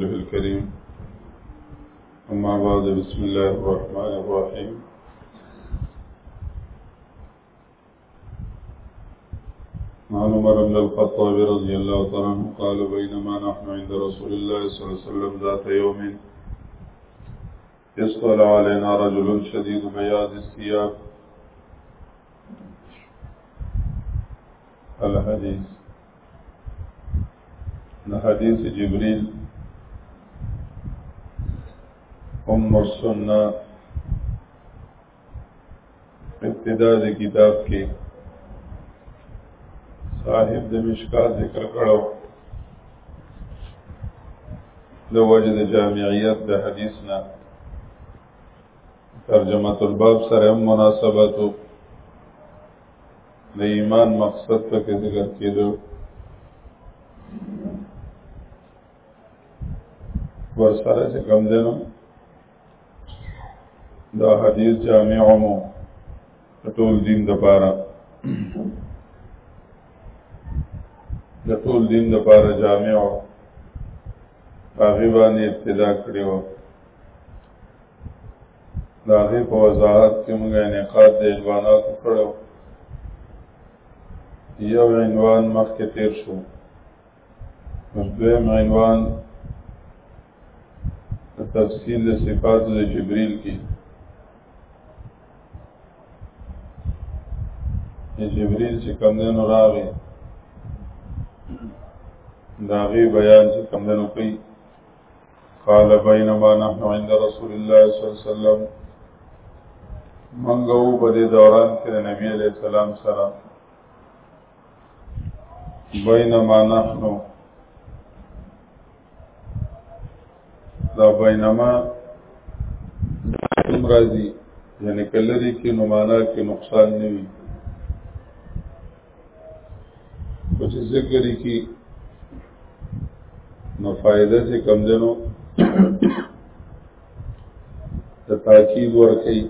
رسوله الكريم أما بعد بسم الله الرحمن الرحيم عن عمر بن الخطاب رضي الله تعالى عنه قال بينما نحن عند رسول الله صلى الله عليه وسلم ذات يوم يصطل علينا رجل شديد بياض الثياب الحديث حديث جبريل ام السنہ ابتدا د کتاب کې صاحب د مشکات ذکر کړو د وجه د جامعیت د حدیث نه ترجمه الباب سره هم مناسبت د ایمان مقصد په کې ذکر کېدو ور سره چې کم دنو دا حدیث جامع مو ټول دین د پاره د ټول دین د پاره جامع او هغه باندې ابتدا کړی و دا هغه په وضاحت کې موږ انعقاد د عنوانات کړو یو عنوان مخکې تیر شو دویم عنوان تفصیل د صفات د جبريل کې جبريل چې کوم دین راغی دا غي بیان چې کوم دین کوي قال بينما نحن عند رسول الله صلى الله عليه وسلم منغو په دې دوران کې نبی عليه السلام سره بینما نحنو دا بینما کوم راځي یعنی کله دې کې نو معنا کې نقصان نه وي او چې ذکر کې نو فائدہ سے کم دنو د تاکید ورکي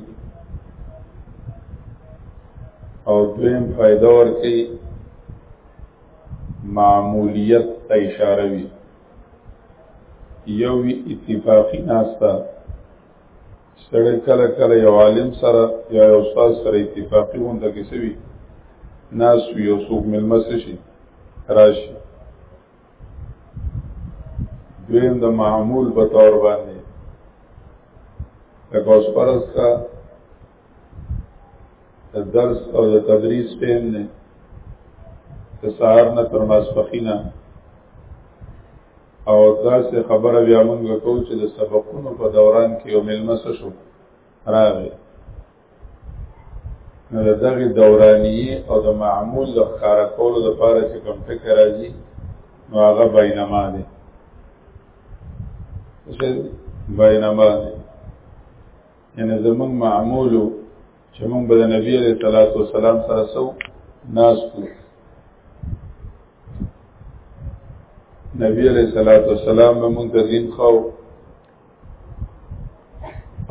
او دویم فائدہ ورکي معمولیت ته اشاره وی یو اتفاقی ناستا سړی کله کله یو عالم سره یا یو استاد سره اتفاقی غونډه کې سوي ناس یو څوک ملمس شي راشي دویم د معمول په تور باندې لکه اوس پرس کا د درس او د تدریس ټیم نه د سهار نه تر ماسپخینه او داسې خبره بیا مونږ کوو چې د سبقونو په دوران کې یو مېلمه شو راغی نو د دغې دورانیې او د معمول د ښکاره کولو لپاره چې کوم فکر راځي نو هغه بینما دی بینما دی یعنی زموږ معمولو چې موږ به د نبی علیه الصلاۃ والسلام سره سو ناستو نبی علیه الصلاۃ والسلام به موږ د دین خو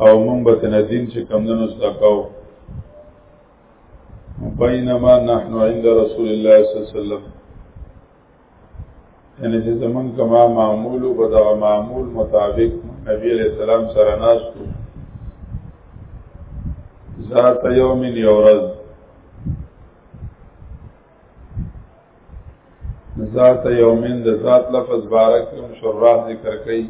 او مونږ به تنه دین چې کمندونو ستاکاو بینما نحنو عند رسول الله صلی الله علیه وسلم یعنی چې زمون کما معمول او بدغ معمول مطابق نبی علیہ السلام سره ناشتو ذات یوم یورز ذات یومین د ذات لفظ بارک هم شراح ذکر کوي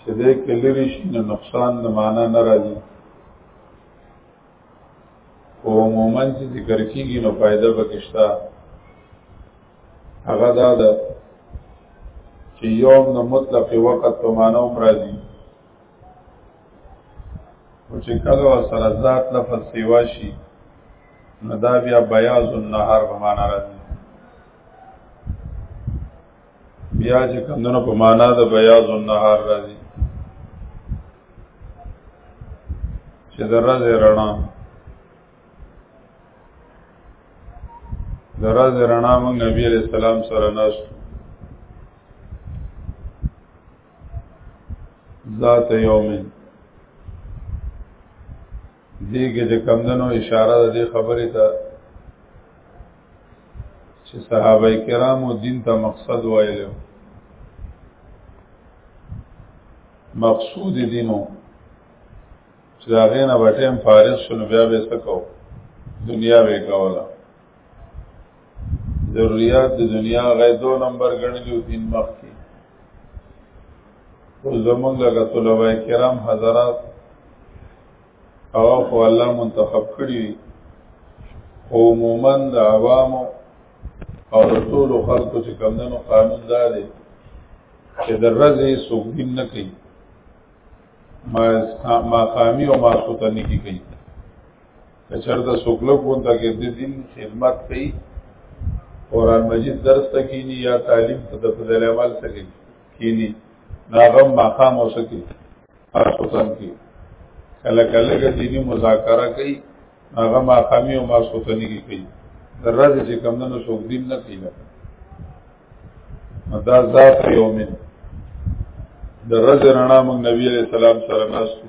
چې دې کلری شي نو نقصان نه معنا نه راځي او عموما چې ذکر کیږي نو فائدہ پکښتا هغه دا ده چې یوم نو مطلق وخت په معنا هم راځي او چې کله سره ذات لفظ سیوا شي نو دا بیا بیاض النهار په معنا راځي بیا چې کمونو په معنا د بیاض النهار راځي چې د ورځې رڼا د ورځې رڼا موږ نبی علیہ السلام سره ناشته ذات یوم دې کې د کمندونو اشاره د دې خبرې ته چې صحابه کرامو دین ته مقصد وایلو مقصود دینو چې دا غینه به ټیم فارغ شنو بیا به سکو دنیا به کوله ضروریات د دنیا غي دو نمبر ګڼلی او تین مخ کې او زمونږ لګه طلبه کرام حضرات او خو الله منتخب کړی او عموما د عوامو او د ټول خلکو چې کمندونو قانون دا دی چې د ورځې څوک دین نه کوي ما ما قامي او ما سوتنی کی کوي چرته سوکلو کو ته کې د دین خدمت کوي قرآن مجید درس ته کینی یا تعلیم ته د فضل عمل ته کینی ناغم مقام او سکی اسوتن کی کله کله کې دینی مذاکره کوي هغه مقامی او ماسوتنی کی کوي درځي چې کم نه سوک دین نه کوي دا ذات یومن د رز رڼا موږ نبی علیہ السلام سره ناستو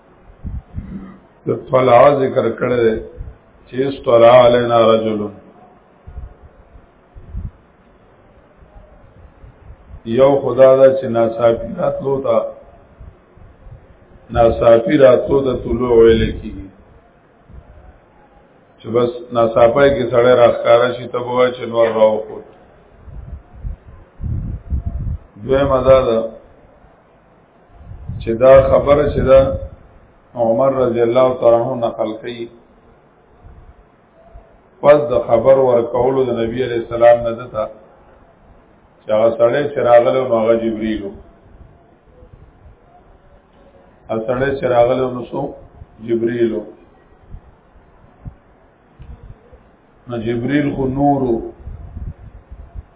د طلع ذکر کړی دی چې استرا علينا رجل یو خدا دا چې ناصافی راتلو تا ناصافی راتلو د طلوع ویل کی چې بس ناصافای کې سړی راخاره شي ته بوا چې نور راو خو دوی مزاده چې دا خبره چې دا عمر رضی الله تعالی عنہ نقل کړي پس د خبر ورکولو د نبی علی السلام نه دتا چې هغه سړی چې راغله نو هغه جبرئیل وو هغه سړی چې راغله نو سو جبرئیل وو نو جبريل خو نورو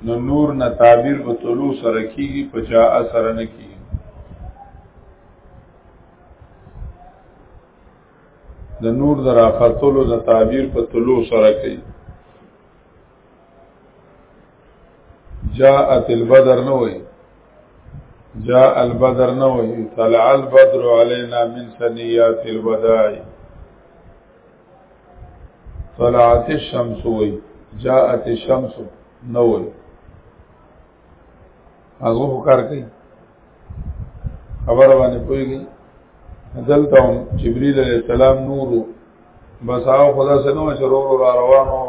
نو نور نه تعبیر په طلوع سره کیږي په جاء سره نه کیږي د نور د راختلو د تعبیر په طلوع سره کوي جاءت البدر نه وي جاء البدر نه وي طلع البدر علينا من ثنيات الوداع طلعت الشمس وی جاءت الشمس نو وی هغه کار کوي خبر باندې پويږي دلته هم جبريل عليه السلام نورو بس هغه خدا سنو چې رو رو را روانو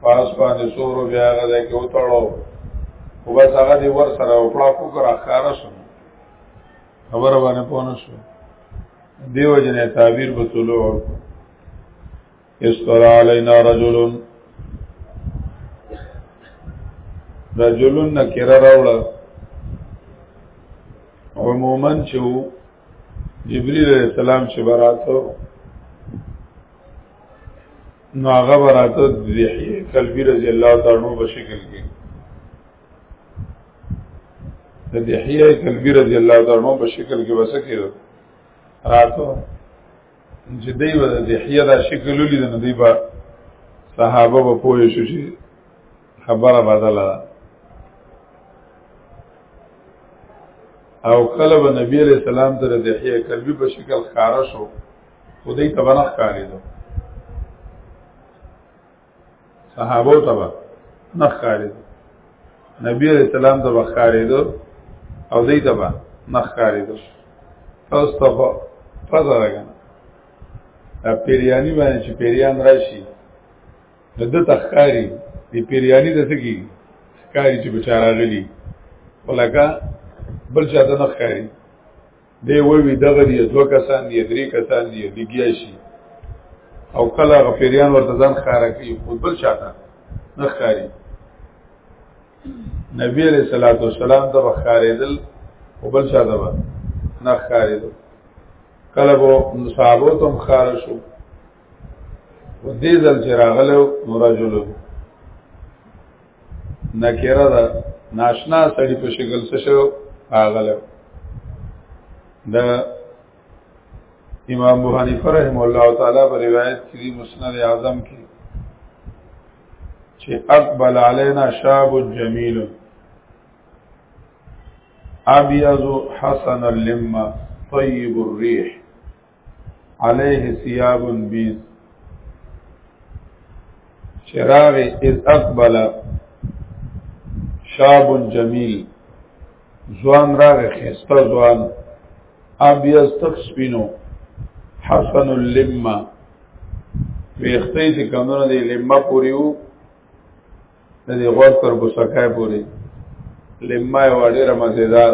پاس باندې سورو بیا هغه ځای کې وتړو او بس هغه دی ور سره او پړا کو کرا خارش خبر باندې پونه شو دیو جن تعبیر په طلوع استر علینا رجل رجل نکره راوړه عموما چې جبريل عليه السلام چې براتو نو هغه براتو د یحیی کلبی رضی الله تعالی عنہ په شکل کې د یحیی کلبی رضی الله تعالی عنہ په شکل کې وسکه راتو چې دی و د دحیه دا شکل ولید نو دی با صحابه به پوه شو چې خبره بدله ده او کله به نبی علیہ السلام ته د دحیه قلبی په شکل خارش شو خدای ته بنخ کاری دو صحابو ته به نه ښکاري نبی علیہ السلام ته به ښکاري دو او دې ته به نه ښکاري دو تاسو ته په پزا راغله پیریانی باندې چې پیریان راشي د د تخکاری د پیریانی د سګي ښکاری چې بچاراغلی ولکه بل چاته نه ښکاری دی وی دغه دی دوه کسان دی درې کسان دی لګیا شي او کله غفیریان ورته ځان خاره کوي خود بل شاته نه خاري نبی علیہ الصلوۃ والسلام ته خاریدل او بل شاته به نه خاریدل کله وو صحابه تم خار شو و دې ځل چې راغلو مرجلو نکره ده ناشنا سړی په شکل څه شو اغله د امام ابو حنیفه رحم الله تعالی په روایت کې مسند اعظم کې چې اقبل علينا شاب جميل ابيض حسن اللمه طيب الريح علیه ثياب بیز چراغ اذ اقبل شاب جمیل زوان راغ خسته زوان ابیض تک سپینو حسن اللمه ویختی چې کمونه دی لمه پوریو د دې غوږ تر بوسکای پورې لمه یو ډیره مزیدار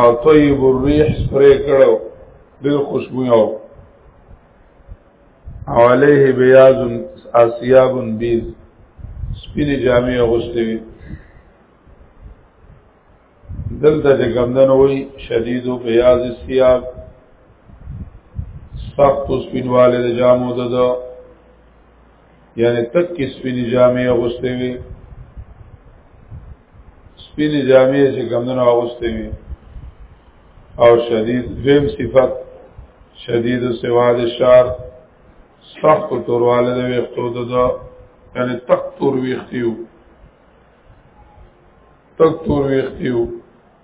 او طیب الريح سپری کړو ډیر خوشبو یو او علیه بیاض اسیاب بیز سپین جامع اغوستې وي دلته چې ګمدن وي شدید او بیاض سیاب سخت سپینواله د جامو دده یعنی تک کې سپینې جامې اغوستې وي سپینې جامې چې کمونه اغوستې وي او شدید دویم صفت شدید سواد شار سخت تورواله د ویختو د یعنی تک تور ویختیو تک تور ویختیو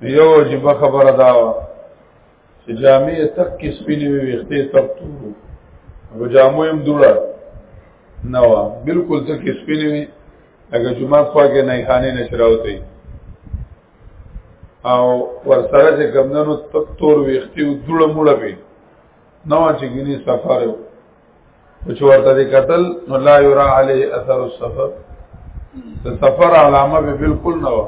یو عجیب خبره دا و چې جامع تک کې سپینې وي وختې تک تورو او جامو هم دوړه نه و بالکل تک کې سپینې وي اگر جمعه خوا کې نه خانه نشراوته او ورسره چې کمندونو تک تور وختې دوړه موړه وي نو چې ګینه سفر یو او چې ورته دې قتل نو لا یرا علی اثر السفر د سفر علامه به بالکل نه و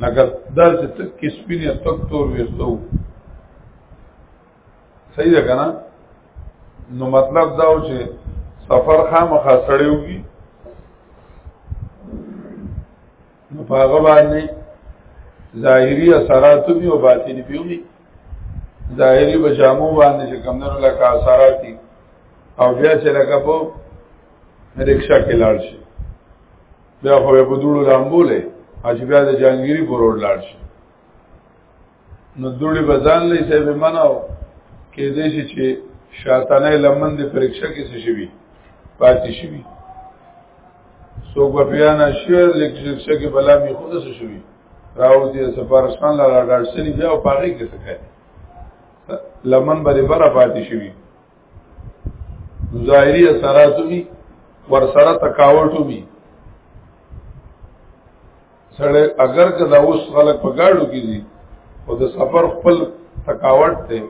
لکه دا چې تک کسبینه تک تور وستو صحیح ده کنه نو مطلب دا و چې سفر خامخا سړیوږي په هغه باندې ظاهري اثرات هم او باطني هم وي ظاهري بجامو باندې چې کمنو لکه اثرات دي او بیا چې لکه په رکشا کې لاړ شي بیا خو په دوړو لامبولې اج بیا د جانګيري پر وړ لاړ شي نو دوړي بزان لې سه به مناو کې دې شي چې شاتانه لمن دې پرېکشا کې څه شي پاتې شي سوګ په پیانا شعر لیکشا کې بلا می خود څه شي راو دې سفارشان لا راډ سني بیا او پاره کې څه کوي لمن باندې برا پاتې شي ظاهري اثرات وي ور سره تکاوټ وي سړی اگر که دا اوس خلک په گاډو کې دي او د سفر خپل تکاوت دی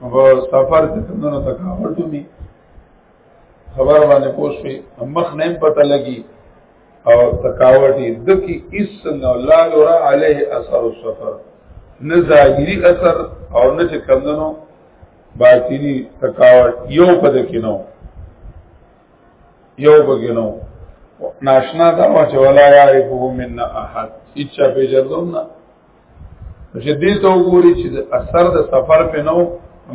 په سفر کې څنګه تکاوت ومي خبر باندې پوښي مخ نه پته لګي او تکاوټي دکی اس نه لا یرا علیه اثر السفر نه ظاهری اثر او نه چې کمندنو باطینی تکاوت یو پد کې نو یو بګینو ناشنا دا ما چې ولا يعرفه منا احد هیڅ په جردون نه چې دې ته وګوري چې اثر د سفر په نو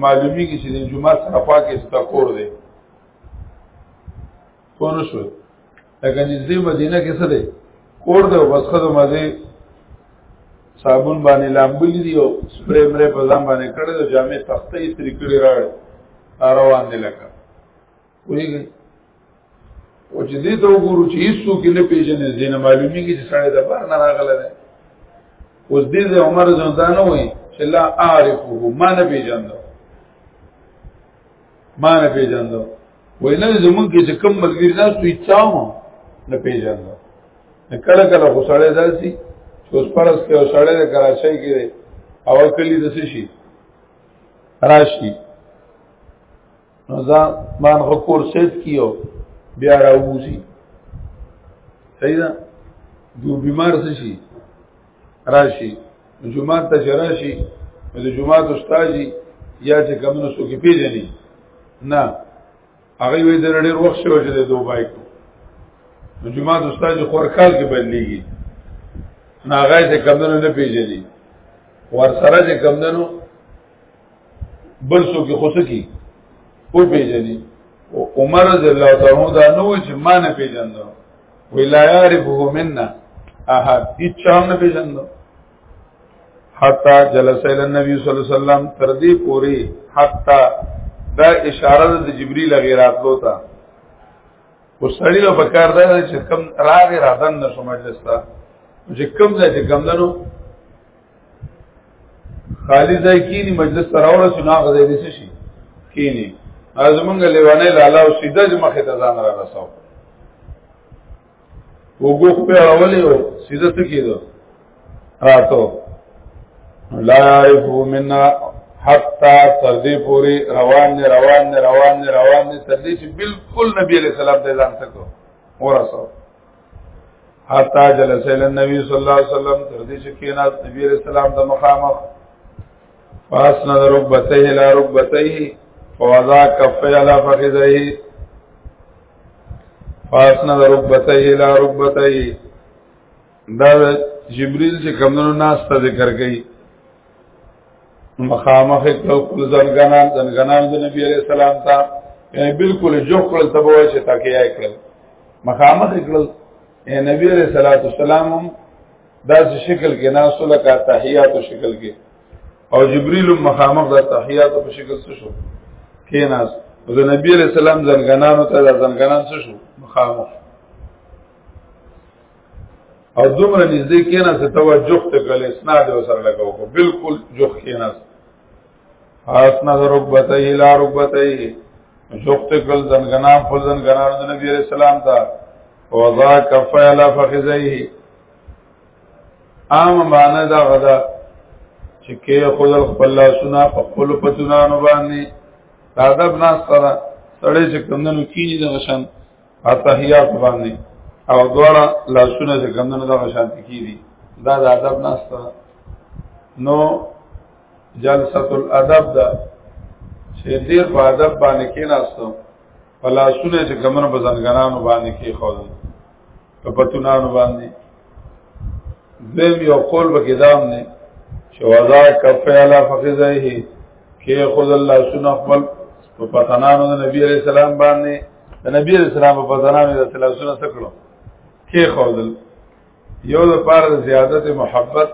معلومی کی چې د جمعه سره پاکه استقور دی پونه شو لکه نږدې مدینه کې څه دی کور دی بس خدو مزه صابون باندې لامبلې دی او سپری مری په ځان باندې کړې د جامع تختې استری کړې راړ روان دي لکه ویګي او چې دې ته وګورو چې هیڅ څوک نه پیژنې زینه معلومیږي چې سړی د بار نه راغله ده اوس دې د عمر زندان وای چې لا عارفه ما نه پیژندو ما نه پیژندو وای نه زمونږ کې چې کوم ملګری دا سوی چاو نه پیژندو کله کله خو سړی داسي چې اوس پرس کې او سړی د کراچۍ کې دی او کلی د شي راشي دا مان خو کور سیټ کیو بیا راووسی صحیح ده دو بیمار څه شي راشي جمعه ته راشي د جمعه ته استاجي یا چې کمنو سو کې پیژني نه هغه وی د ډېر وخت شوی چې د دوبای کو نو جمعه ته استاجي خورکال کې بدليږي نه هغه چې کمنو نه پیژني ور سره چې کمنو بل څوک خوسکی او پیژني عمر رضی الله تعالی دا نو چې ما نه پیژندو ولا يعرفه منا احد هیڅ نه پیژندو حتا جلس الى النبي صلی الله علیه وسلم تر دې پوری حتا دا اشاره د جبرئیل غیرات لو تا او سړی له پکار دا چې کم راغی رادن نشو مجلس تا چې کم ځای چې کم دنو خالی ځای کینی مجلس ته راوړل شي ناغه ځای دې شي کینی ازمنګ لیوانه لالا او سیده د مخه ته ځان را رساو وګوخ په اولې او سیده ته کېدو راتو لا يعرفو منا حتا تر دې پوری روان نه روان نه روان نه روان نه تر دې چې بالکل نبی علیہ السلام د ځان تکو ورسو حتا جلس الى النبي صلی الله علیه وسلم تر دې چې کینا نبی رسول الله د مخامخ پاس نظر رکبته الى رکبته فوضع كفه على فخذه پاس نظر رکبته الى رکبته دا جبريل چې کمونو ناس ته ذکر کوي مخامخ کړو خپل ځنګنان ځنګنان د نبی عليه السلام ته یعنی بالکل جو خپل تبوه چې تکیه کړل مخامخ کړل نبی عليه الصلاه والسلام داس شکل کې ناسو لکه تحیات شکل کې او جبريل مخامخ د تحیات په شکل څه شو کې ناس د نبی عليه السلام ځنګنانو ته ځنګنان څه شو مخامخ او دومره نږدې کېنه چې توجه ته کول اسناد وسره لګاو کو بالکل جوخ کېنه اسناد رکبته اله رکبته جوخ ته کول زنګنا فل زنګنا د نبی رسول الله تا وضع کفیل فخذیه عام معنی دا غدا چې کې خود خپل لاسونه په خپل پتونانو باندې دا ادب ناس سره سړی چې کمندونو کینی د غشن اتحیات باندې او دواړه لاسونه چې ګندنه دغه شانتی کیدی دا د ادب ناسته نو جلسه الادب دا چې ډیر په ادب باندې کې ناستو په لاسونه چې ګمنه بزنګانانو باندې کې خو په پتونانو باندې زم یو قول به کدام نه چې وضع کفه علی فخذه کې خود الله سن خپل په پتنانو د نبی علی السلام باندې د نبی رسول الله په ځنامه د تلاسونه سکړو کې خودل یو د پاره د زیادت محبت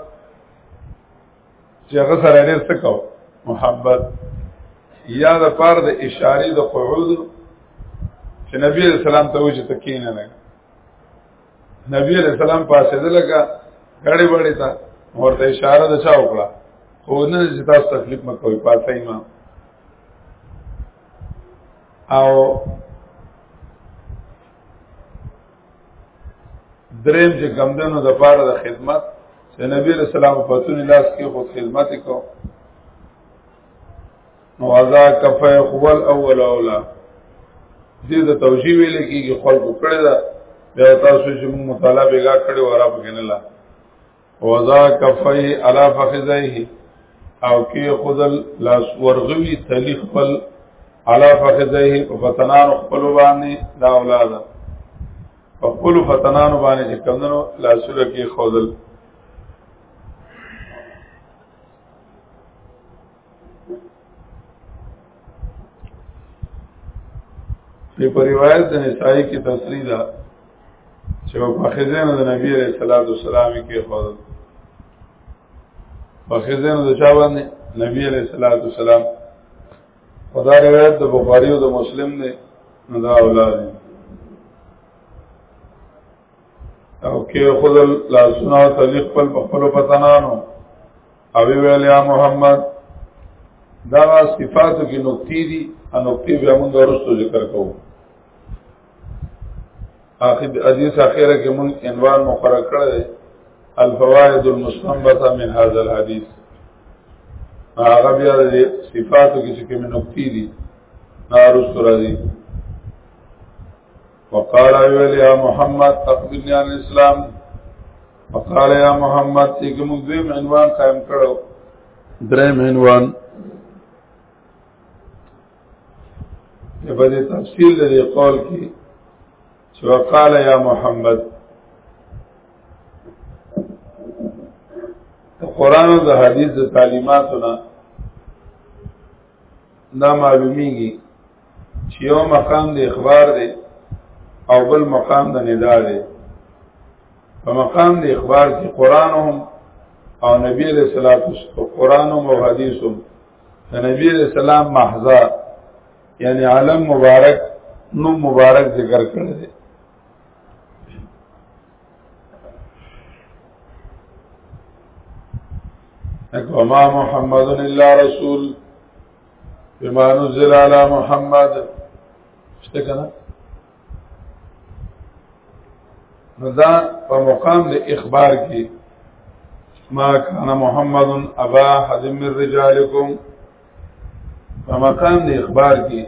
چې هغه سره ډېر څه کو محبت یا د پاره د اشاره د قعود چې نبی رسول الله ته وجه تکینه نه نبی علیہ السلام پاسې ده لکه غړې وړې تا ورته اشاره ده چا وکړه خو نه چې تاسو تکلیف مکوئ پاسې ما او دریم چې کمدنو د پاره د خدمت چې نبی رسول الله په تون لاس کې خود خدمت کو نو ازا کفه خول اول اولا دې د توجیه ویل کېږي خلق کړه دا بیا تاسو چې مطالعه به کړو عرب کې نه لا وضع کفی علا فخذیه او کی خودل لاس ورغوی تلیخ پل علا فخذیه په فتنان خپل باندې دا اولاد په خپل فتنان باندې چې کمنو لاسونه کې خودل په پر روایت د نسائی کې تصریح ده چې په خزینه د نبی عليه الصلاه والسلام کې خو په خزینه د چا باندې نبی عليه الصلاه والسلام خدا روایت د بخاری او د مسلم نه نه دا اولاد او کې خود لاسونه تعلق خپل خپل پتنانو او ویل یا محمد دا صفاتو کې نقطې دي او نقطې به موږ ورسره ذکر کوو اخر حدیث اخره کې موږ عنوان مقرر کړل الفوائد المستنبطه من هذا الحديث هغه بیا د صفاتو کې چې کوم نقطې دي نارو سره دي وقال ویل یا محمد اخبرنی عن اسلام وقال یا محمد چې کوم دویم عنوان قائم کړو دریم عنوان په دې تفصیل لري قول کې چې وقال یا محمد قرآن او د حدیث د تعلیماتو نه دا معلومیږي چې یو مقام د اخبار دی او بل مقام د ندا دی په مقام د اخبار کې قران هم او نبی علیہ الصلوۃ والسلام قران او حدیث هم د نبی علیہ السلام محضا یعنی عالم مبارک نو مبارک ذکر کړی دی اکو ما محمد الا رسول بما نزل على محمد شته کنه نو دا په مقام د اخبار کې ما کان محمد ابا حد من رجالکم په مقام د اخبار کې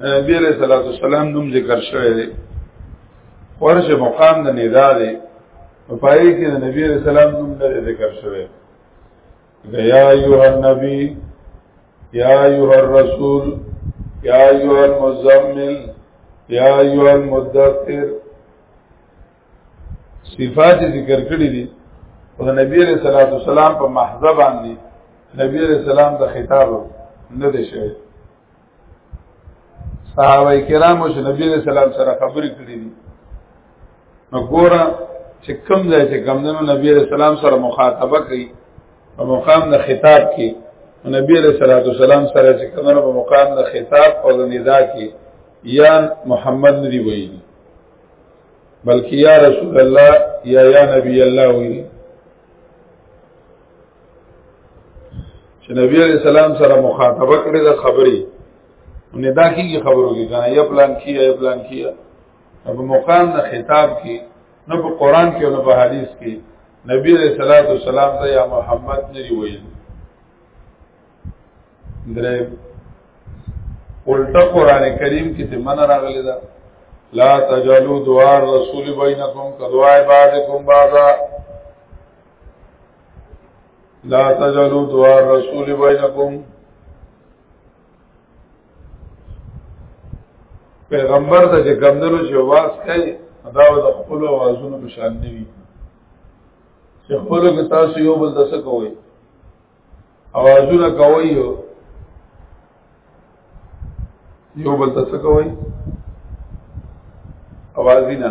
نبی علیہ الصلوۃ والسلام نوم ذکر شوی دی ورشه مقام د ندا دی په پای کې د نبی علیہ السلام نوم نه ذکر شوی دی یا ایها النبی یا ایها الرسول یا ایها المزمل یا ایها المدثر صفات ذکر کړی دي او د نبی علیہ الصلوۃ والسلام په محض باندې نبی علیہ السلام د خطاب نه دی شوی صحابه کرامو چې نبی صلی الله علیه وسلم سره خبرې کړې دي نو ګوره چې کوم ځای چې کمندونو نبی صلی الله علیه وسلم سره مخاطبه کوي په مقام د خطاب کې نبی صلی الله علیه وسلم سره چې کمندونو په مقام د خطاب او د ندا کې یا محمد ندی ویلي بلکې یا رسول الله یا یا نبی الله ویلي چې نبی علیہ السلام سره مخاطبه کړې ده خبرې نه دا کیږي خبرو کې کنه یا پلان کیه یا پلان کیه په مقام د خطاب کې نه په قران کې نه په حدیث کې نبی علیہ الصلوۃ والسلام ته یا محمد نه دی ویل درې الټا قران کریم کې ته من راغلی ده لا تجلو دوار رسول بینکم کدوای بعضکم بعضا لا تجلو دعا رسول بینکم پیغمبر ته چې کمندلو چې واس کوي دا د خپل اوازونو په شان دی چې خپل کې تاسو یو بل دسه کوي اوازونه کوي یو بل دسه کوي اوازونه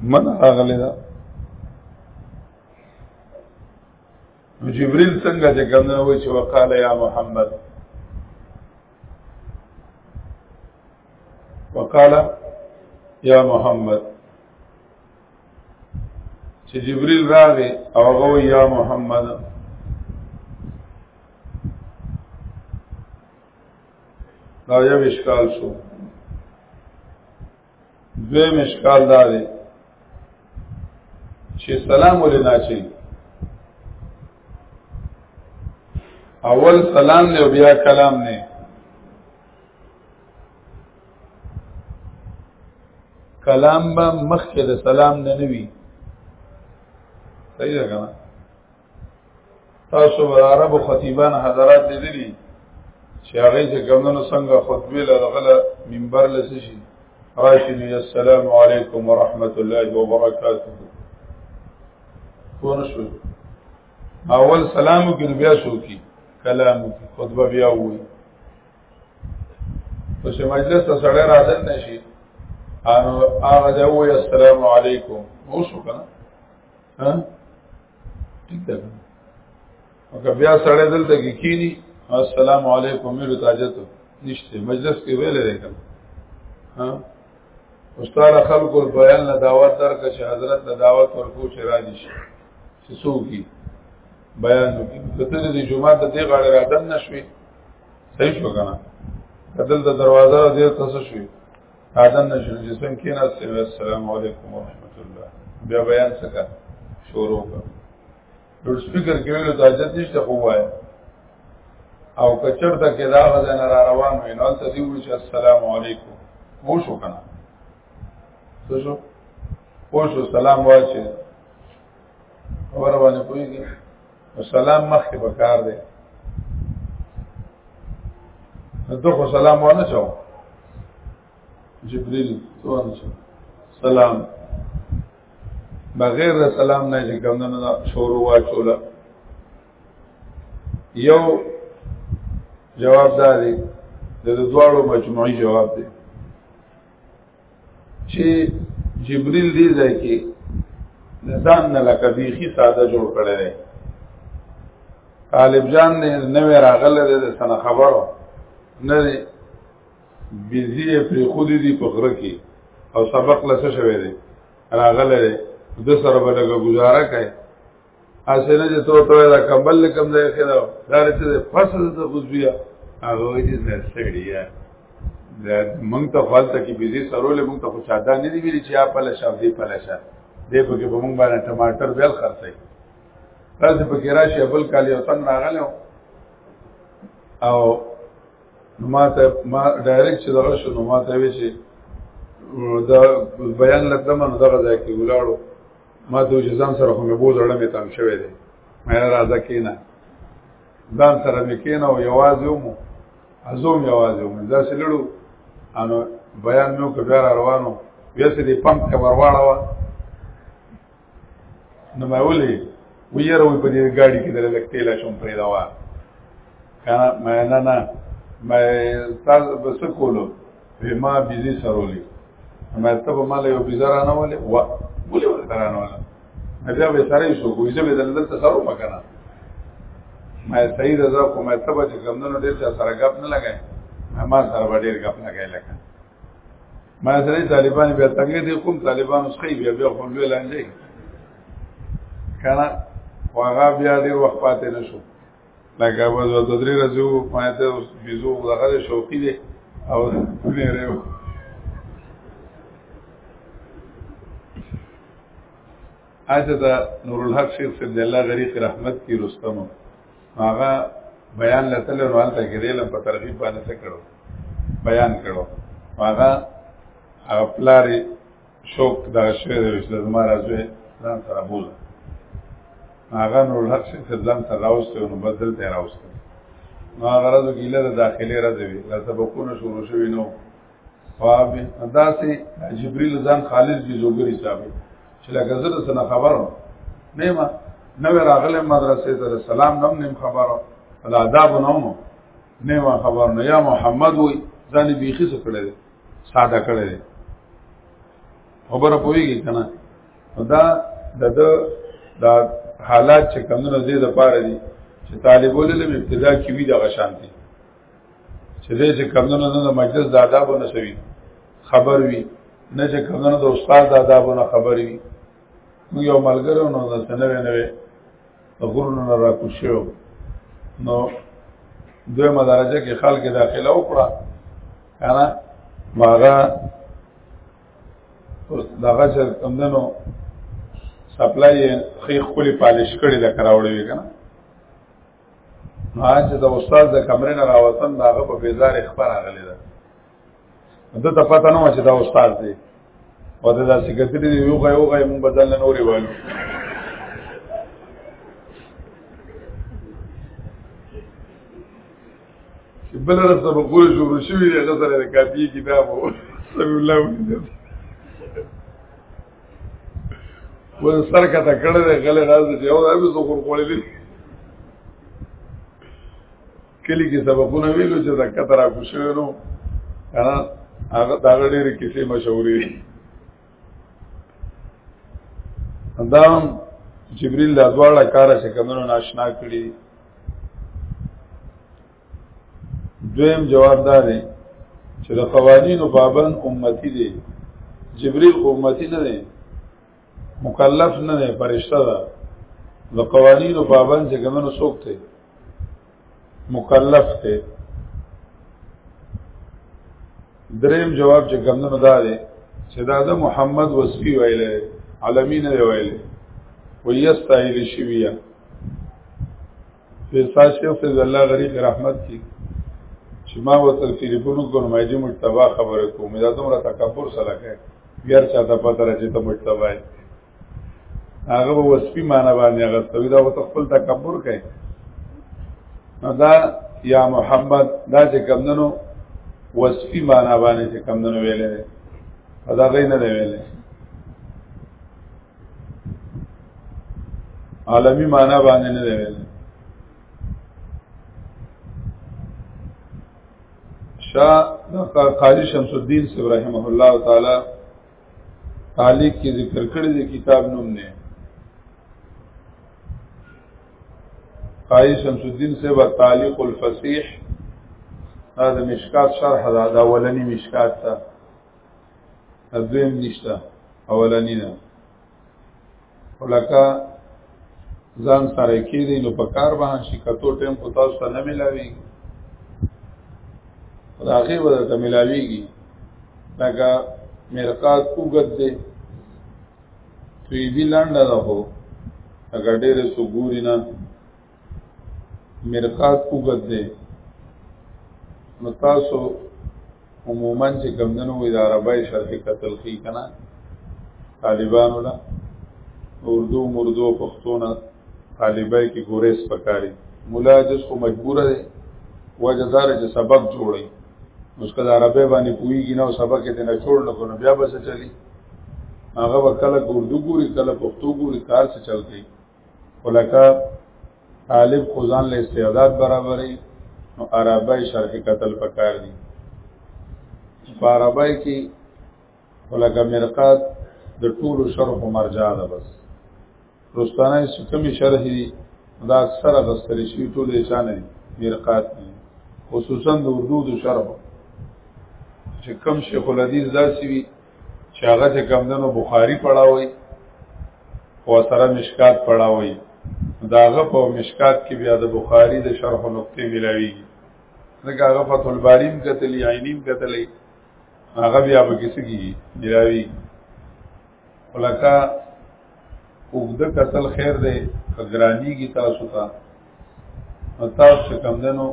من راغلی دا جبريل څنګه چې ګندنه وای چې وقاله یا محمد وقاله یا محمد چې جبريل راغی او هغه یا محمد دا یو اشکال شو دویم اشکال دا دی چې سلام ولې نه چي اول سلام دی او بیا کلام نه کلام به مخکې د سلام نه نوي صحیح ده کنه تاسو ور عرب خطیبان حضرات دې دي چې هغه چې ګمنو څنګه خطبه لغله منبر لسی شي راشد السلام علیکم ورحمت الله وبرکاته پوه شو اول سلام کې بیا شو کی کلام کی خطبه بیا وای په چې مجلس ته سړی راځل نشي هغه ځای وای السلام علیکم مو شو کنه ها ٹھیک ده اګه بیا سړی دلته کې کینی السلام علیکم مې تاجت نشته مجلس کې ویل دی کنه ها استاد خلق بیان نه دعوت درک چې حضرت ته دعوت ورکو چې راځي شي چې سوګي بیان وکړي ته دې جمعه ته دې غاړه راځن نشوي صحیح شو کنه کدل د دروازه دې تاسو شوي آدم نشو چې څنګه کېناسته السلام علیکم ورحمت الله بیا بیان څنګه شروع وکړه لوډ سپیکر کې ویلو ته حاجت نشته خو وایي او کچر ته کې دا غزا نه را روان وي نو ته دی وی چې السلام علیکم مو شو کنه څه شو پوه شو سلام واچي خبره باندې پوهیږي نو سلام مخکې به کار دی ته خو سلام ونه چاو جبريل ته ونه چاو سلام بغیر د سلام نه چې کوم نه شروع واچولا یو جواب داري د دواړو مجموعي جواب دی چې جبريل دې ځای کې نزان نه لکه بیخي ساده جوړ کړی دی طالب جان نه نوې راغله د سنه خبرو نه بيزي پر خود دي په غره کې او سبق لسه شوی دی راغله د سره بلګه گزاره کوي اسنه چې تو ته دا کمبل کم ځای کې دا دا چې فصل ته خوځیا هغه وې دې سړیا دا مونږ ته فالته کې بيزي سرول مونږ ته خو شاده نه دی ویلي چې اپ له شاف دی په لشه دې په کې به مونږ باندې ټماټر بیل خرڅي راځي په کې راشي بل کالی او تن راغلو او ما ته ما ډایرکټ چې دغه شو نو ما ته وی چې دا بیان لکه ما دغه ځای کې ولاړو ما ته چې ځان سره خو مې بوز اړه مې تم شوې ده مې راځه کینا ځان سره مې کینا او یوازې مو ازوم یوازې مو دا سلړو انو بیان نو کې بیا روانو بیا سې دې پمپ ته ورواړه وا نو مې ولې ویره وي په دې ګاډي کې درلګ تیل شوم پرې دا وا کنه مې نه نه مې تاسو بس کولو وی ما بيزي سرولي ما ته په مال یو بيزار نه ولې و ولې ولې نه ولې بیا به سره شو کوی چې به دلته تصرف وکړه ما صحیح رضا کوم ته به څنګه ډېر چا سره غپ نه لګای ما سره به ډېر غپ لګای لکه ما سره طالبان بیا څنګه دي کوم طالبان اوس خی بیا بیا خپل لاندې کنه واغه بیا ډېر وخت پاتې نشو لکه بس د درې ورځې وو ما ته اوس بيزو دغه شوقي دی او نه راو اته دا نور الحق شیخ صاحب د الله غریق رحمت کی رستمو هغه بیان لته له روان ته کې دی لم په ترغیب باندې څه کړو بیان کړو هغه خپلاري شوق دا شوی دی چې زما راځي ځان سره بوله هغه نور حق شي چې ځان سره راوستي نو بدل ته راوستي نو هغه راځو ګیله د داخلي راځي دا سبقونه شروع شوي نو فاب ادا سي جبريل ځان خالص دي زوګري صاحب چې لکه زه سره خبرم نه ما نو راغله مدرسې ته سلام نم نیم خبرم الاداب نومو نه ما خبر نه یا محمد وي ځان بيخي څه کړی ساده کړی دی خبره پوهېږي که نه دا د ده دا حالات چې کمونه دې د پاره دي چې طالب علم ابتدا کې وي دغه شانتي چې دې چې کمونه نه د مجلس د آدابو نه سوي خبر وي نه چې کمونه د استاد د آدابو نه خبر وي موږ یو ملګری نو د سنوي نوي غرونه نه راکو شو نو دویمه درجه کې خلک داخله وکړه کنه ماغه دغه چې کمندنو سپلای خې خپل پالش کړي دا کراوړې وی کنه ما چې د استاد د کمرې نه راوتم داغه په بیزار خبر راغلی ده ته ته پته نه و چې دا استاد دی او دا داسې کتلی دی یو غي یو غي مونږ بدل نه نورې وایو چې بل را سره ګول شروع شوی دی هغه سره د کاپی کتاب و سمي الله ولید و سر کته کړه غل راځي چې او دا به زه خور کولې کلی کې سبقونه ویلو چې دا کتر اکو شوی نو کنه هغه دا ډېرې کیسې مشهورې دي دا جبريل د ازواړه کار چې کمنو ناشنا کړي دویم جواب دا دی چې د قوانینو پابند امتی دی جبريل امتی نه دی مکلف نه دی پرشته ده د قوانینو پابند چې ګمنو څوک دی مکلف دی دریم جواب چې ګمنو دا دی چې دا د محمد وصفي ویلې عالمین دی ویلې ویستایل شویه پیسا شیخ صلی الله غریب رحمت کی چې ما وته ټلیفون کوم ما دې مجتبا خبره کوم دا دومره تکبر سره کوي بیا چاته پته راځي ته مجتبا هغه وسپی معنا باندې هغه توی دا وته خپل تکبر کوي دا یا محمد دا چې کمندنو وسپی معنا باندې چې کمندنو ویلې دا غي نه ویلې عالمی معنا باندې نه دی ویل شاه قاضي شمس الدین صاحب رحمه الله تعالی تعلیق کې ذکر کړی دی کتاب نوم نه قاضي شمس الدین صاحب تعلیق الفصیح دا مشکات شرح دا اولنی مشکات ته دویم نشته اولنی نه ولکه ځان سره کې دي نو په کار باندې شي کتو ټیم کو تاسو ته نه ملاوي راغي ودا ته ملاويږي لکه مرقات وګد دي توی بی لانده ده خو اگر ډیره سو ګوری نه مرقات وګت دی نو تاسو عموما چې کمدنو وي د عربی شرح قتل خي کنه طالبانو لا اردو مردو پښتونه طالبای کې ګورېس پکاري مولا جس خو مجبور دی وجه دار چې سبق جوړي اوس کله عربی باندې پويږي نو سبق یې نه جوړ نه کنه بیا به څه چلی هغه وکړه ګوردو ګوري کله پښتو ګوري کار څه چلتي ولکه طالب خزان له استعداد برابرې نو عربی شرح قتل پکار دي په عربی کې ولکه مرقات د ټولو شرح مرجع ده بس رستانه چې کومې شرح دي دا اکثره غستل شي ټول یې چانه دي مرقات دي خصوصا د اردو د شرح چې کم شیخ الحدیث داسې وي چې هغه چې کمدنو بخاری پڑھاوي او سره مشکات پڑھاوي داغه په مشکات کې بیا د بخاری د شرح نقطې ملاويږي ځکه هغه په طلباریم کتلې عینیم کتلې هغه بیا به کیسه کیږي ملاوي ولکه وګد قتل خیر دی فقرانی کی تاسو ته تاسو کم دنو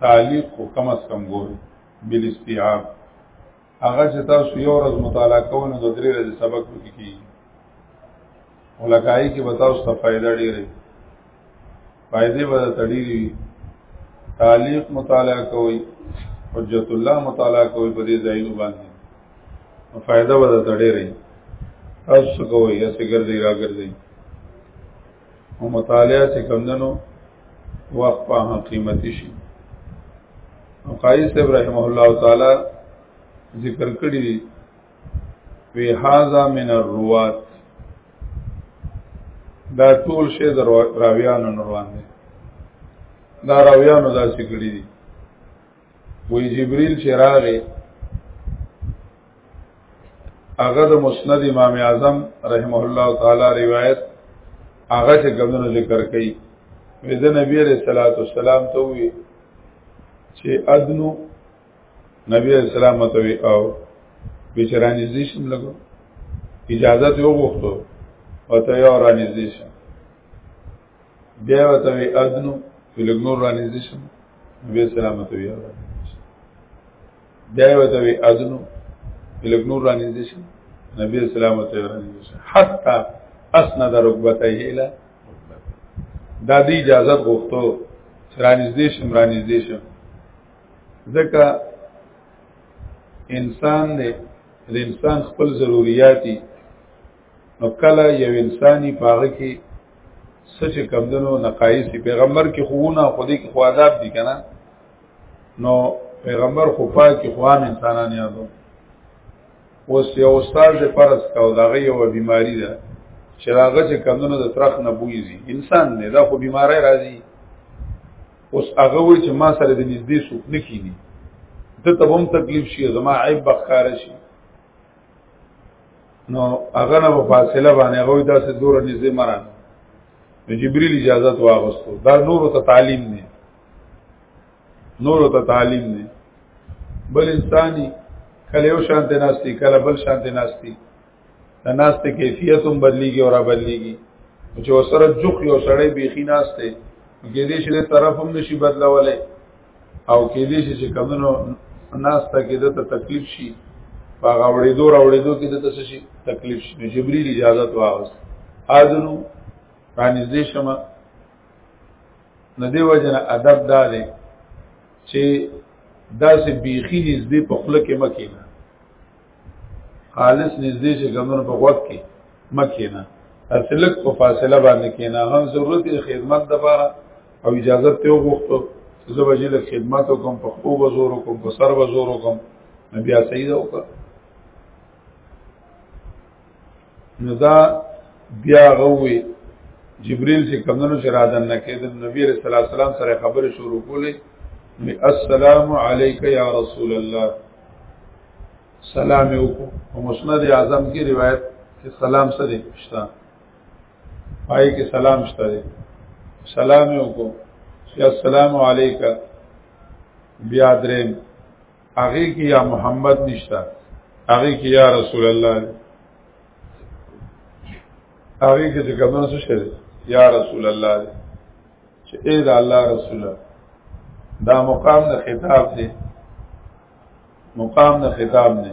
تعلیق کو کم از کم ګور بل استیعاب هغه چې تاسو یو ورځ مطالعه کوئ نو د درې ورځې سبق پکې کیږي ملاقات کې به تاسو ته فائدہ ډېرې فائدې به تړيري تعلیق مطالعه کوئ حجت الله مطالعه کوئ په دې ځایونو باندې نو فائدہ به تړيري تاسو کوئ یا څنګه ګرځي راګرځي او مطالعه چې کمندنو وخت په قیمتي شي او قاری صاحب رحمه الله تعالی ذکر کړی دی وی هاذا من الروات دا ټول شی د راویانو نروان دی دا راویانو دا ذکر کړی دی وی جبريل چې راغی هغه د مسند امام اعظم رحمه الله تعالی روایت هغه چې ګمنو ذکر کړي وې د نبی عليه الصلاه والسلام ته وی چې ادنو نبی عليه السلام ته وی او بچرانی دې شم لګو اجازه ته وغوښتو او ته یو رانی دې شم بیا ته وی ادنو فلګنور رانی دې شم نبی عليه السلام ته وی بیا یو ته وی اذنو لګ نور را نږدې شي نبی اسلام ته را نږدې شي حتا اسند رکبته اله دا دی اجازه غوښتو چې را نږدې شم را نږدې شم ځکه انسان دی د انسان خپل ضرورتي نو کله یو انساني پاغه کې سچ کمدنو نقایص پیغمبر کې خوونه خودي کې خواداب دي کنه نو پیغمبر خو پاکي خو عام انسانان یادو اوس یو استاد د پرس کاو دغه یو بیماری ده چې راغه چې کندونو د ترخ نه بویزي انسان نه دا خو بیماری راځي اوس هغه وی چې ما سره د نږدې سوق نه کینی د ته هم تکلیف شي زما عیب بخار شي نو هغه نه په فاصله باندې هغه داسې دور نږدې مران نو جبريل اجازه واغستو دا نور ته تعلیم نه نور ته تعلیم دی بل انساني کله یو شان ته ناشتي کله بل شان ته ناشتي د ناشته کیفیت هم بدلیږي او را بدلیږي چې وسره جوخ یو سړی بیخی ناشته کې دې شي طرف هم نشي بدلولای او کې دې شي چې کمنو ناشته کې د تکلیف شي په غوړې دور اوړې دو کې د تاسو شي تکلیف شي جبريل اجازه واغست اذنو باندې دې شمه نو دی وجنه ادب دا دی چې دا سه بیخی نږدې په خپل کې مکه نه خالص نږدې چې ګمنو په وخت کې مکه نه اصلک په فاصله باندې کې نه هم ضرورت خدمت د بارا او اجازه ته وغوښتو زه به جله خدمت وکم په خو بزور وکم په سر بزور وکم نبي سیدا وکړه نو دا بیا غوي جبريل چې کمنو چې را دن کېد نبی رسول الله صلی الله سره خبرې شروع کولې نو السلام علیک یا رسول الله سلام وکړو او مسند اعظم کی روایت کې سلام سره پښتا پای کې سلام شته سلام وکړو السلام علیک بیا دریم هغه کې یا محمد نشتا هغه کې یا رسول الله هغه کې چې کومه څه شری یا رسول الله چې اې دا الله رسول دا مقام د خطاب دی مقام د خطاب نه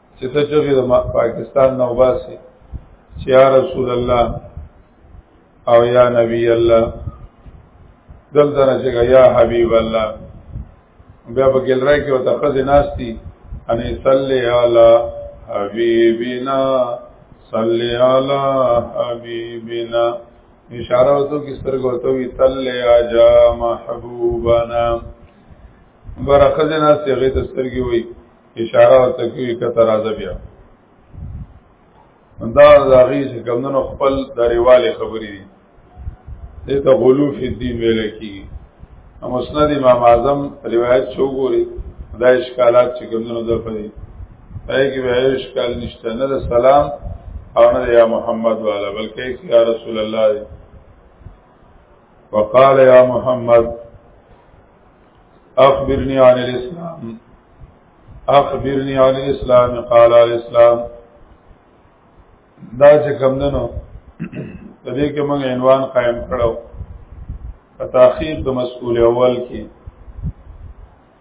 چې ته چغې د پاکستان نه وباسې چې یا رسول الله او یا نبی الله دلته نه چې یا حبیب الله بیا په ګلرای کې وته خزې ناشتي ان صلی علی حبیبنا صلی علی حبیبنا اشاره وته کې سترګو ته وی صلی اجا محبوبنا برخذنا صيغه تسترګي وي اشاره ته کوي کته راځه بیا دا داغي چې کمونو خپل دریواله خبرې دي دې ته غلو فی الدین ویل کی مسند امام اعظم روایت شو ګوري دا اشکالات چې کمونو ده په دې پای کې به اشکال نشته نه سلام او نه یا محمد والا بلکې یا رسول الله وقال یا محمد اخبرني عن الاسلام اخبرني عن الاسلام قال الاسلام دا چې کوم دنو د دې کې موږ عنوان قائم کړو په تاخير د مسئول اول کې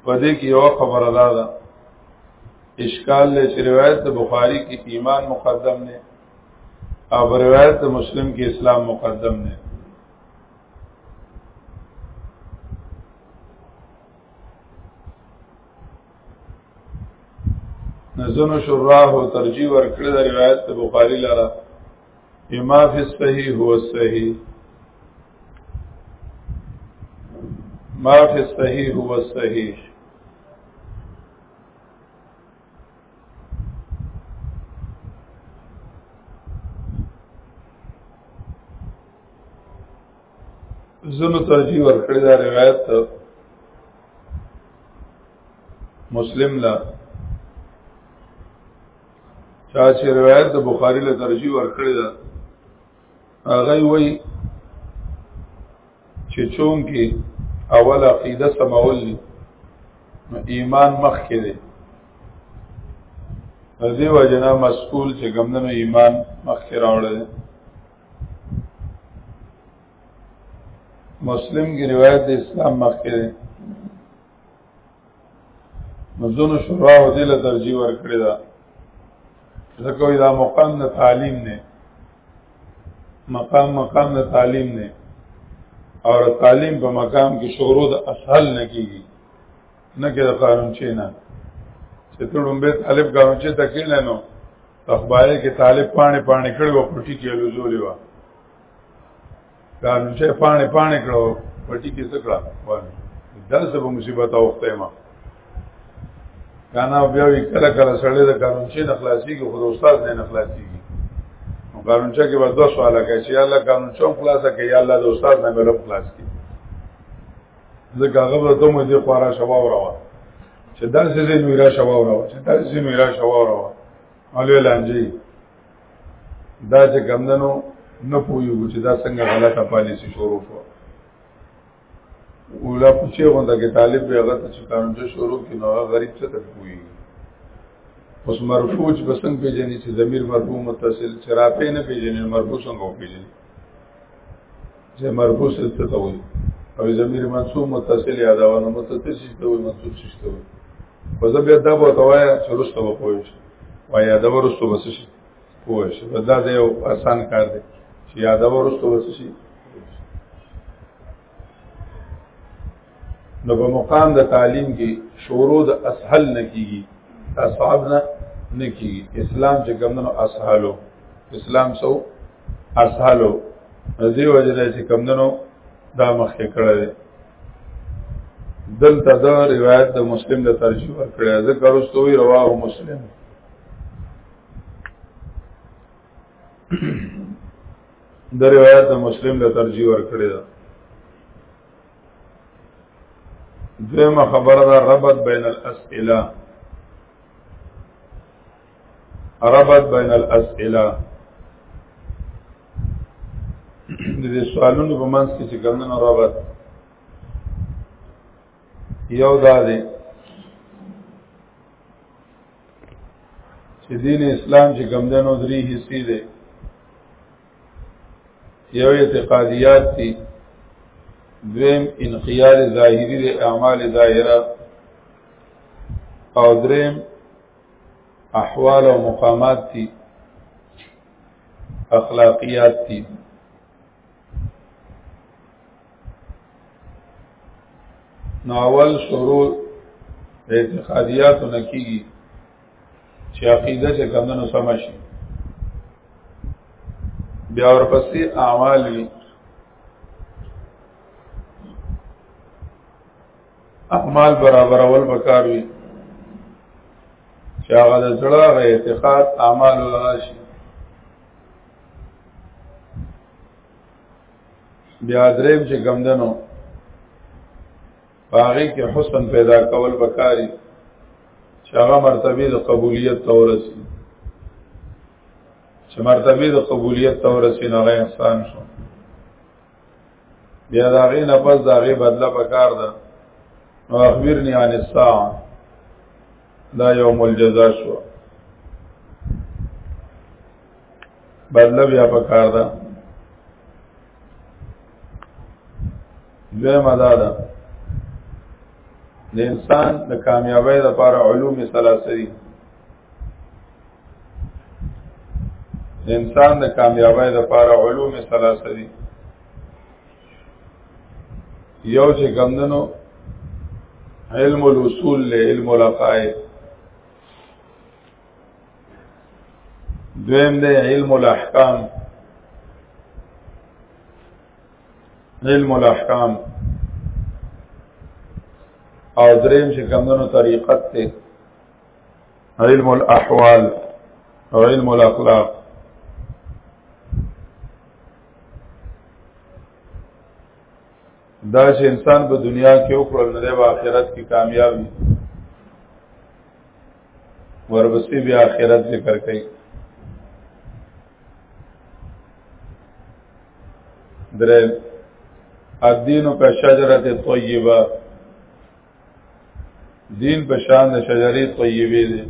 په دې کې یو خبره ده دا اشکال له چې روایت د بخاری کې ایمان مقدم نه او روایت د مسلم کې اسلام مقدم نه نزنو شراه او ترجیح ورکړه د روایت د بخاری لاره اما فی صحیح هو صحیح ما فی صحیح هو صحیح زنو ترجیح ورکړی دا روایت مسلم لا چا چې روایت د بخاری له ترجیح ورکړی دا هغه وی چې چون کې اول عقیده سمول نو ایمان مخ کې دی د دې وجنا مسئول چې ګمندنو ایمان مخ کې راوړل مسلم کی روایت د اسلام مخ کې دی مزونو شورا او دې له ترجیح ورکړی دا ځکه دا مقام د تعلیم نه مقام مقام د تعلیم نه او تعلیم په مقام کې شروع د اسهل نه کیږي نه کې د قانون چې نه چې ته ډومبه طالب قانون چې تکیل نه تخبایه کې طالب پانی پانی کړي و پټي کې لزولې و دا چې پانه پانه کړو پټی کې څه کړه وانه دغه سبب مصیبت اوخته ما کانا بیا وی کله کله سړی د قانون چې نخلاصي کې خود استاد نه نخلاصي نو قانون چې کې بس دوه سواله کوي چې الله قانون چې خلاصه کوي یا الله د استاد نه رب خلاص کوي ځکه هغه به ته مو دې خورا شوا وراوه چې دا سې میرا شوا وراوه چې دا سې میرا شوا وراوه اولې لانجی دا چې کمندنو نه پوهیږو چې دا څنګه غلطه پالیسی شروع شو اولا پوچې غونډه کې طالب به هغه ته چې قانون چې شروع کړي نو غریب څه ته پوهیږي اوس مرفوع چې بسنګ پیژنې چې ضمیر مرفوع متصل چې راپې نه پیژنې مرفوع څنګه پیژنې چې مرکوس څه ته وایي او ضمیر منصوب متصل یادونه متصل شي ته وایي منصوب شي ته وایي په ځبه بیا دا به توایا چې رسته به پوه شي وایا دا ورسته بس شي پوه شي دا د یو آسان کار دی چې یاد ورسته بس شي نو په مقام د تعلیم کې شروع د اسهل نه کیږي اصحاب نه نه کیږي اسلام چې ګمنو اسهلو اسلام سو اسهلو دې وجه نه چې کمندنو دا مخکې کړه دی دلته دا روایت د مسلم د ترجمه ورکړی ذکر واستوي رواه مسلم د روایت د مسلم د ترجمه ورکړی دا دویمه خبره ده ربط بین الاسئله ربط بین الاسئله د دې سوالونو په منځ کې چې ګمنو ربط یو دا دی چې دین اسلام چې ګمدنو درې حصے دي یو اعتقادیات دي دویم انقیاد ظاهری د اعمال ظاهره او دریم احوال او مقامات دي اخلاقیات دي نو اول شروع د اعتقادیات نکیږي چې عقیده چې کمنو سم شي بیا ورپسې اعمال وي اعمال برابر اول پکار وي چې هغه د زړه غ اعتقاد اعمال راشي بیا دریم چې ګمدنو باغی کې حسن پیدا کول بکاری چې هغه مرتبه د قبولیت تورسی چې مرتبه د قبولیت تورسی نه احسان شو بیا دا غي نه پس دا غي بدله پکار ده نو اخبرني عن الساعه دا یوم الجزا شو بدله بیا پکار ده دوی مدا ده د انسان د کامیابی لپاره علوم سلاسری د انسان د کامیابی لپاره علوم ثلاثه دي یو چې ګمندنو علم الاصول له علم العقائد دویم دی علم الاحکام علم الاحکام او دریم چې کمونو طریقت ته علم الاحوال او علم الاخلاق دا چې انسان په دنیا کې وکړل نه په آخرت کې کامیاب وي ورپسې بیا آخرت ذکر کوي درې الدين كشجرة طيبة دین په شان د شجرې طیبه دی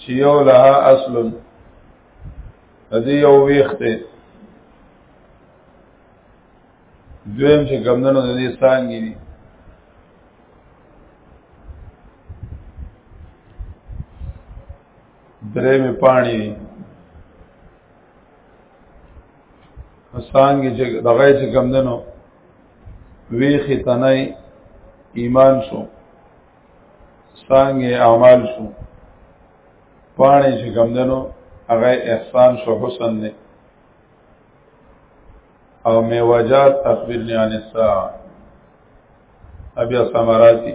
چې یو لها اصل دې یو ویخته دویم چې ګمندنو د دې څنګه دي درې می پانی دي څنګه چې دغه چې کم دنو وی ختنای ایمان شو څنګه اعمال شو پانه چې کم دنو هغه احسان شو حسن نه او میواجات تخبرنی عن الساعه ابیا سمراتی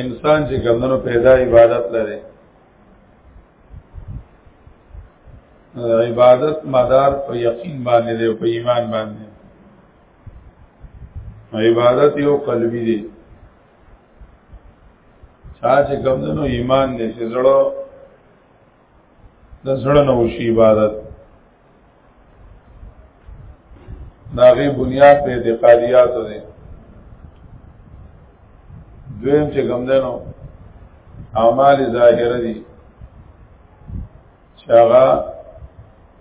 انسان چې ګمنو پیدا عبادت لري عبادت مدار په یقین باندې دی په ایمان باندې عبادت یو قلبي دی چا چې ګمنو ایمان دې چې زړه د زړه نه وشي عبادت دا غي بنیاد په اعتقادیات دی دویم چې کوم دنو اعمال ظاهره دي چې هغه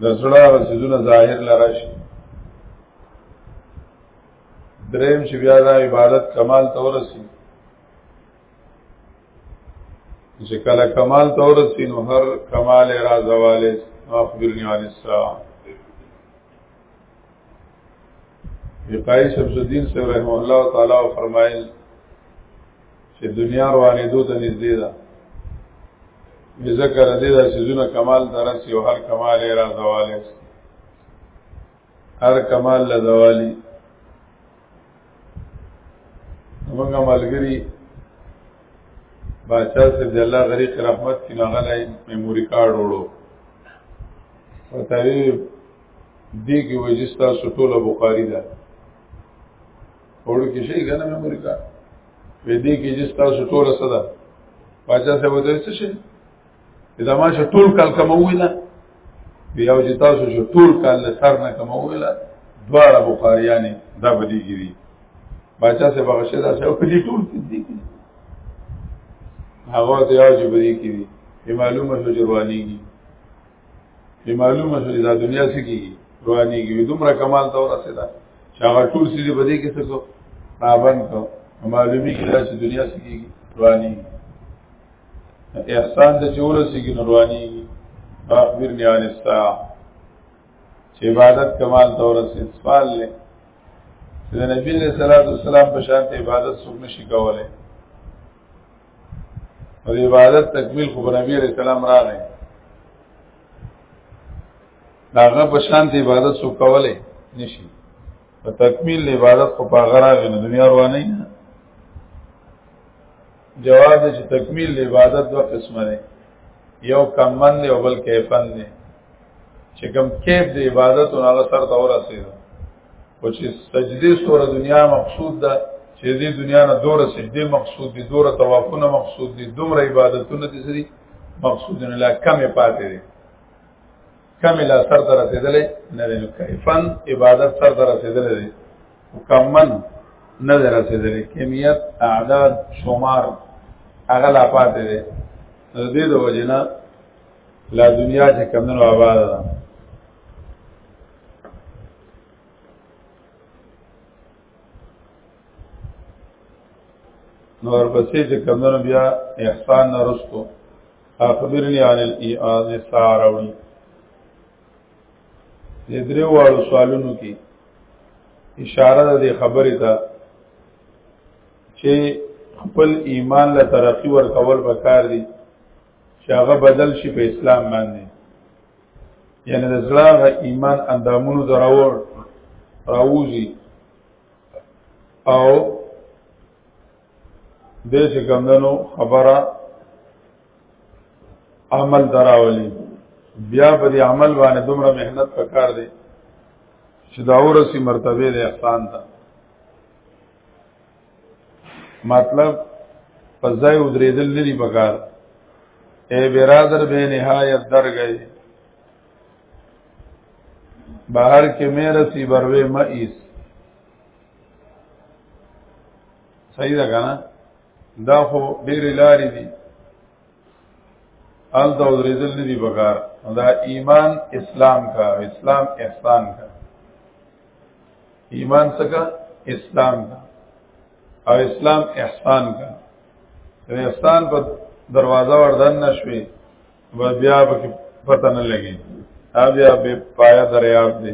د زړه او سيزونه ظاهر لره شي دریم چې بیا د عبادت کمال تورسي چې کله کمال ته ورسي نو هر کمال را زواله اخبرني عن الساعه یقای شمس الدین صاحب رحم الله تعالی فرمایل چې دنیا روانې دوه ته نږدې ده ذکر دې دا سيزونه کمال درسي او هر کمال را زواله هر کمال له زوالي موږ ملګری باچا صاحب د الله غریق رحمت کی نغلای میموري کارت وړو او تری دی کی وجستا سټوله بخاری ده وړو کې شي کنه میموري کارت وې دی کی جستا سټوله صدا باچا صاحب ته څه شي دا ما چې ټول کال کموي نه بیا چې تاسو چې ټول کال له سر نه کموي نه دواړه بخاریانې دا بدی کیږي باچا سے بغشه دا څه په دې ټول کې دي هغه ته یو چې بدی کیږي به معلومه شو چې روانيږي به معلومه شو چې دا دنیا څه کیږي روانيږي دومره کمال ته ورسېدا چې هغه ټول سړي بدی کې څه کو راوند کو معلومی کې دا چې دنیا څه کیږي روانيږي احسان د جوړ سیګ نوروانی اخبر نیان الساع چې عبادت کمال دور سي سوال له چې د نبی له صلوات والسلام په شان ته عبادت څوک نشي کولای او عبادت تکمیل خو نبی عليه السلام راغی داغه په شان ته عبادت څوک کولای نشي په تکمیل عبادت خو په غراغ نه دنیا روانه نه جواب چې تکمیل د عبادت دوه قسمه دي یو کمن دی او بل کیفن دی چې کم کیف د عبادت او هغه سره تور رسیدو او چې سجدي سور دنیا مقصود ده چې دې دنیا نه دوره سجدي مقصود دي دوره توافونه مقصود دي دومره عبادتونه دي سری مقصود نه لا کمې پاتې دي کامل سر ته رسیدلې نه دی کیفن عبادت سر ته رسیدلې دی مکمن نه دی رسیدلې کمیت اعداد شمار هغه لا پاتې دی د دې د وجنه لا دنیا چې کمنو آباد ده نو ورپسې چې کمنو بیا احسان نه رسکو اخبرني عن الاياز ساروي د درې واړو سوالونو کې اشاره ده خبره ته چې خپل ایمان له ترقی ور کول وکړ دي چې هغه بدل شي په اسلام باندې یعنی د زړه ایمان اندامونو دراور راوځي او دې چې کمندنو خبره عمل دراولي بیا په دې عمل باندې دومره مهنت پکار دی چې دا ورسي مرتبه د احسان ته مطلب په ځای ودرېدل نه دی پکار اے برادر به نهایت در گئے بهر کې مې رسی بروي مئیس صحیح ده کنه دا خو ډېر لارې دي ال دا ورېدل نه دي بګار دا ایمان اسلام کا اسلام احسان کا ایمان څخه اسلام کا او اسلام احسان کا احسان په دروازه وردن نشوي بیا به پته نه لګي بیا به پایا دریاب دی